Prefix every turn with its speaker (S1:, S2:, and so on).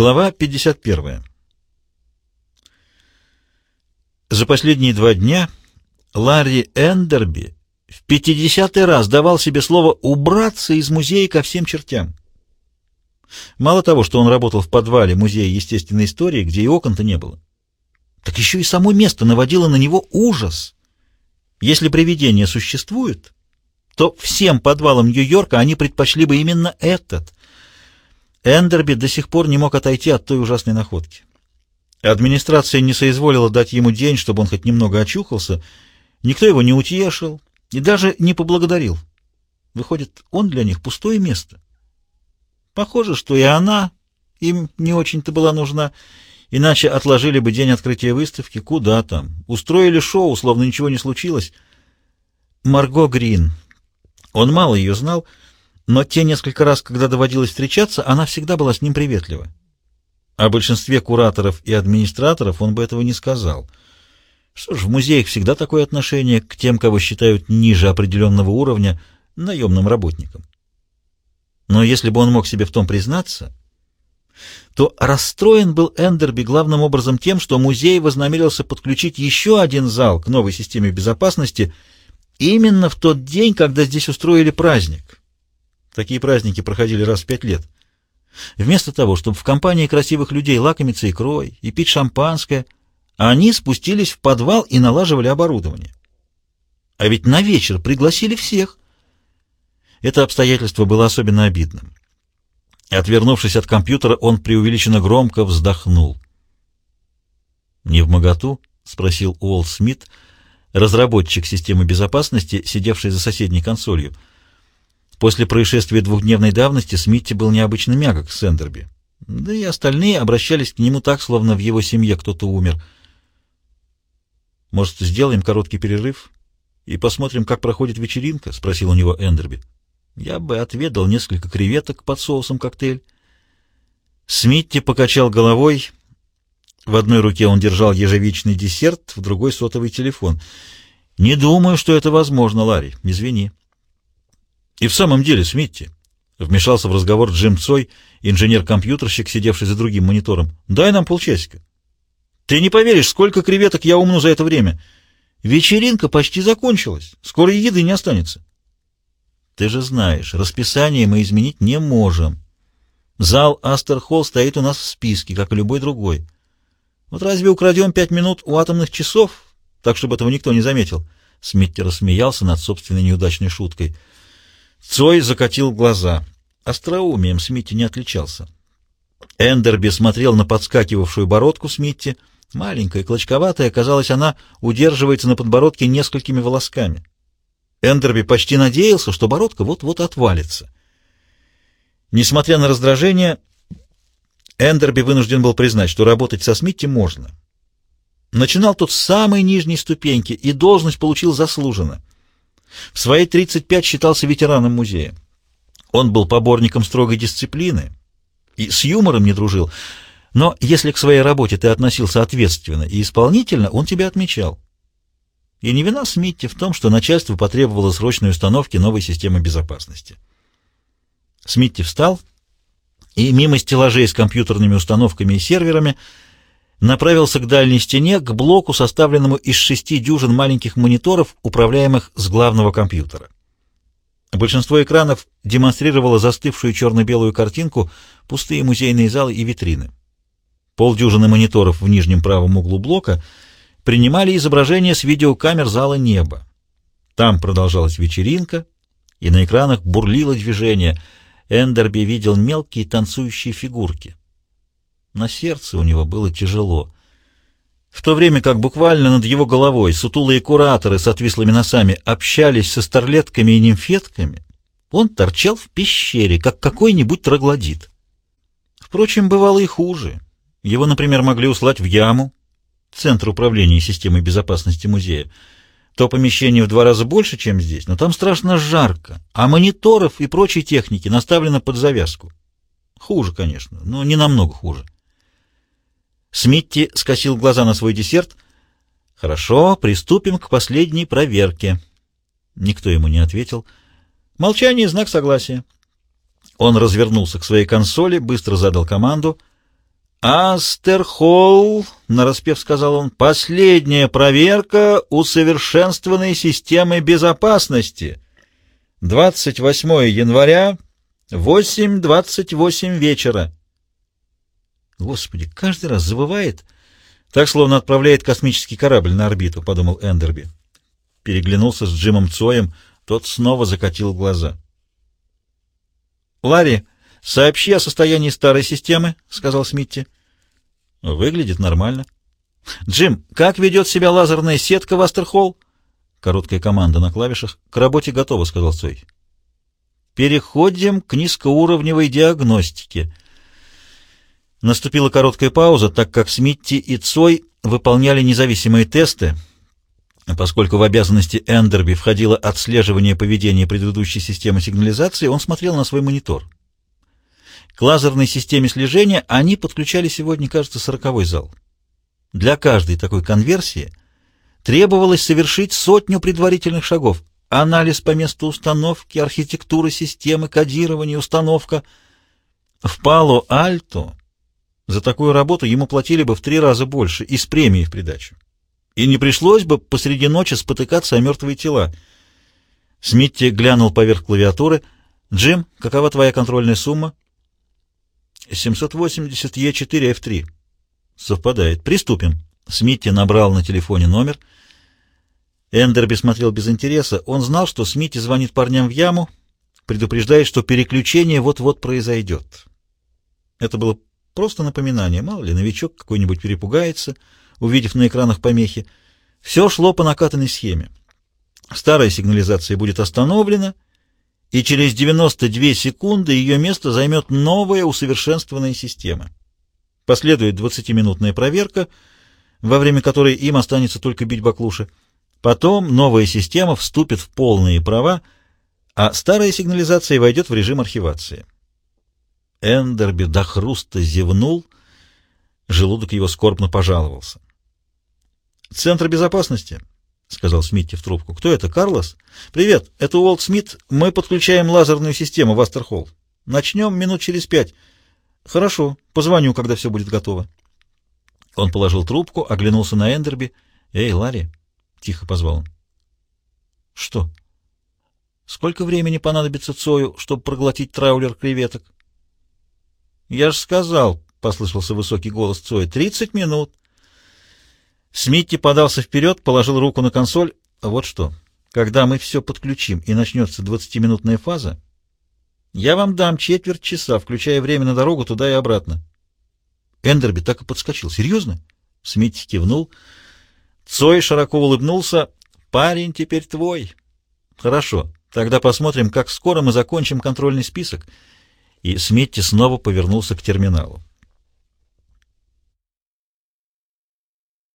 S1: Глава 51. За последние два дня Ларри Эндерби в пятидесятый раз давал себе слово убраться из музея ко всем чертям. Мало того, что он работал в подвале Музея естественной истории, где и окон-то не было, так еще и само место наводило на него ужас. Если привидения существуют, то всем подвалам Нью-Йорка они предпочли бы именно этот — Эндерби до сих пор не мог отойти от той ужасной находки. Администрация не соизволила дать ему день, чтобы он хоть немного очухался. Никто его не утешил и даже не поблагодарил. Выходит, он для них пустое место. Похоже, что и она им не очень-то была нужна, иначе отложили бы день открытия выставки. Куда там? Устроили шоу, словно ничего не случилось. Марго Грин. Он мало ее знал, — но те несколько раз, когда доводилось встречаться, она всегда была с ним приветлива. О большинстве кураторов и администраторов он бы этого не сказал. Что ж, в музеях всегда такое отношение к тем, кого считают ниже определенного уровня, наемным работникам. Но если бы он мог себе в том признаться, то расстроен был Эндерби главным образом тем, что музей вознамерился подключить еще один зал к новой системе безопасности именно в тот день, когда здесь устроили праздник. Такие праздники проходили раз в пять лет. Вместо того, чтобы в компании красивых людей лакомиться икрой и пить шампанское, они спустились в подвал и налаживали оборудование. А ведь на вечер пригласили всех. Это обстоятельство было особенно обидным. Отвернувшись от компьютера, он преувеличенно громко вздохнул. «Не в моготу?» — спросил Уолл Смит, разработчик системы безопасности, сидевший за соседней консолью — После происшествия двухдневной давности Смитти был необычно мягок с Эндерби. Да и остальные обращались к нему так, словно в его семье кто-то умер. «Может, сделаем короткий перерыв и посмотрим, как проходит вечеринка?» — спросил у него Эндерби. «Я бы отведал несколько креветок под соусом коктейль». Смитти покачал головой. В одной руке он держал ежевичный десерт, в другой — сотовый телефон. «Не думаю, что это возможно, Ларри. Извини». И в самом деле, Смитти, вмешался в разговор Джим Цой, инженер-компьютерщик, сидевший за другим монитором. Дай нам полчасика. Ты не поверишь, сколько креветок я умну за это время. Вечеринка почти закончилась. Скоро еды не останется. Ты же знаешь, расписание мы изменить не можем. Зал Астер-Холл стоит у нас в списке, как и любой другой. Вот разве украдем пять минут у атомных часов, так, чтобы этого никто не заметил? Смитти рассмеялся над собственной неудачной шуткой — Цой закатил глаза. Остроумием Смитти не отличался. Эндерби смотрел на подскакивавшую бородку Смитти. Маленькая, клочковатая, казалось, она удерживается на подбородке несколькими волосками. Эндерби почти надеялся, что бородка вот-вот отвалится. Несмотря на раздражение, Эндерби вынужден был признать, что работать со Смитти можно. Начинал тут с самой нижней ступеньки, и должность получил заслуженно — в свои 35 считался ветераном музея. Он был поборником строгой дисциплины и с юмором не дружил, но если к своей работе ты относился ответственно и исполнительно, он тебя отмечал. И не вина Смитти в том, что начальство потребовало срочной установки новой системы безопасности. Смитти встал и мимо стеллажей с компьютерными установками и серверами направился к дальней стене, к блоку, составленному из шести дюжин маленьких мониторов, управляемых с главного компьютера. Большинство экранов демонстрировало застывшую черно-белую картинку, пустые музейные залы и витрины. Полдюжины мониторов в нижнем правом углу блока принимали изображения с видеокамер зала неба. Там продолжалась вечеринка, и на экранах бурлило движение. Эндерби видел мелкие танцующие фигурки. На сердце у него было тяжело. В то время как буквально над его головой сутулые кураторы с отвислыми носами общались со старлетками и нимфетками, он торчал в пещере, как какой-нибудь троглодит. Впрочем, бывало и хуже. Его, например, могли услать в яму, центр управления системой безопасности музея. То помещение в два раза больше, чем здесь, но там страшно жарко, а мониторов и прочей техники наставлено под завязку. Хуже, конечно, но не намного хуже. Смитти скосил глаза на свой десерт. «Хорошо, приступим к последней проверке». Никто ему не ответил. Молчание — знак согласия. Он развернулся к своей консоли, быстро задал команду. «Астерхолл», — нараспев сказал он, — «последняя проверка усовершенствованной системы безопасности. 28 января, 8.28 вечера». Господи, каждый раз забывает, так, словно отправляет космический корабль на орбиту, — подумал Эндерби. Переглянулся с Джимом Цоем, тот снова закатил глаза. «Ларри, сообщи о состоянии старой системы», — сказал Смитти. «Выглядит нормально». «Джим, как ведет себя лазерная сетка в Астерхолл?» Короткая команда на клавишах. «К работе готова», — сказал Цой. «Переходим к низкоуровневой диагностике». Наступила короткая пауза, так как Смитти и Цой выполняли независимые тесты, поскольку в обязанности Эндерби входило отслеживание поведения предыдущей системы сигнализации, он смотрел на свой монитор. К лазерной системе слежения они подключали сегодня, кажется, сороковой зал. Для каждой такой конверсии требовалось совершить сотню предварительных шагов. Анализ по месту установки, архитектура системы, кодирование, установка. В Пало-Альто за такую работу ему платили бы в три раза больше и с премией в придачу. И не пришлось бы посреди ночи спотыкаться о мертвые тела. Смитти глянул поверх клавиатуры. «Джим, какова твоя контрольная сумма?» 780 Е4F3. Совпадает. Приступим. Смитти набрал на телефоне номер. Эндерби смотрел без интереса. Он знал, что Смитти звонит парням в яму, предупреждает, что переключение вот-вот произойдет. Это было просто напоминание. Мало ли, новичок какой-нибудь перепугается, увидев на экранах помехи. Все шло по накатанной схеме. Старая сигнализация будет остановлена — и через 92 секунды ее место займет новая усовершенствованная система. Последует 20-минутная проверка, во время которой им останется только бить баклуши. Потом новая система вступит в полные права, а старая сигнализация войдет в режим архивации. Эндерби до хруста зевнул, желудок его скорбно пожаловался. «Центр безопасности», — сказал Смитти в трубку. — Кто это, Карлос? — Привет, это Уолт Смит. Мы подключаем лазерную систему в Астерхолл. Начнем минут через пять. — Хорошо, позвоню, когда все будет готово. Он положил трубку, оглянулся на Эндерби. — Эй, Ларри! — тихо позвал он. — Что? — Сколько времени понадобится Цою, чтобы проглотить траулер креветок? — Я же сказал, — послышался высокий голос Цоя, — тридцать минут. Смитти подался вперед, положил руку на консоль. Вот что, когда мы все подключим и начнется двадцатиминутная фаза, я вам дам четверть часа, включая время на дорогу туда и обратно. Эндерби так и подскочил. Серьезно? Смитти кивнул. Цой широко улыбнулся. Парень теперь твой. Хорошо, тогда посмотрим, как скоро мы закончим контрольный список. И Смитти снова повернулся к терминалу.